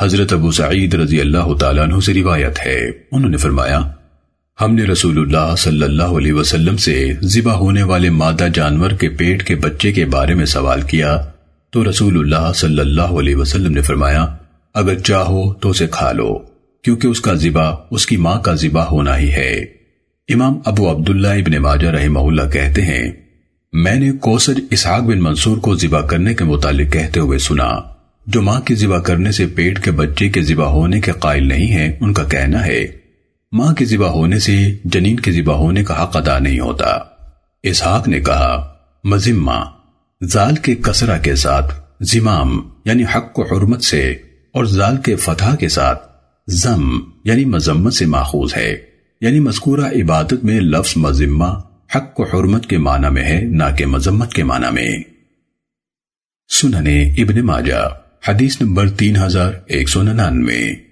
حضرت ابو سعید رضی اللہ تعالیٰ عنہ سے روایت ہے۔ انہوں نے فرمایا، ہم نے رسول اللہ صلی اللہ علیہ وسلم سے ذبح ہونے والے مادہ جانور کے پیٹ کے بچے کے بارے میں سوال کیا۔ تو رسول اللہ صلی اللہ علیہ وسلم نے فرمایا، اگر چاہو تو اسے کھا لو، کیونکہ اس کا ذبح، اس کی ماں کا ذبح ہونا ہی ہے۔ امام ابو عبداللہ ابن ماجہ رحمہ اللہ کہتے ہیں، میں نے کوسج اسحاق بن منصور کو ذبح کرنے کے متعلق کہتے ہوئے سنا۔ جو ماں کی ذبح کرنے سے پیٹ کے بچے کے ذبح ہونے کے قائل نہیں ہیں، ان کا کہنا ہے، ماں کی ذبح ہونے سے جنین کی ذبح ہونے کا حق ادا نہیں ہوتا۔ اسحاق نے کہا مزمہ زال کے کسرہ کے ساتھ زمام یعنی حق و حرمت سے، اور زال کے فتح کے ساتھ زم یعنی مذمت سے ماخوذ ہے۔ یعنی مذکورہ عبادت میں لفظ مذمہ حق و حرمت کے معنی میں ہے، نہ کہ مذمت کے معنی میں۔ سننے ابن ماجہ۔ حدیث نمبر تین ہزار ایک سو ننانوے۔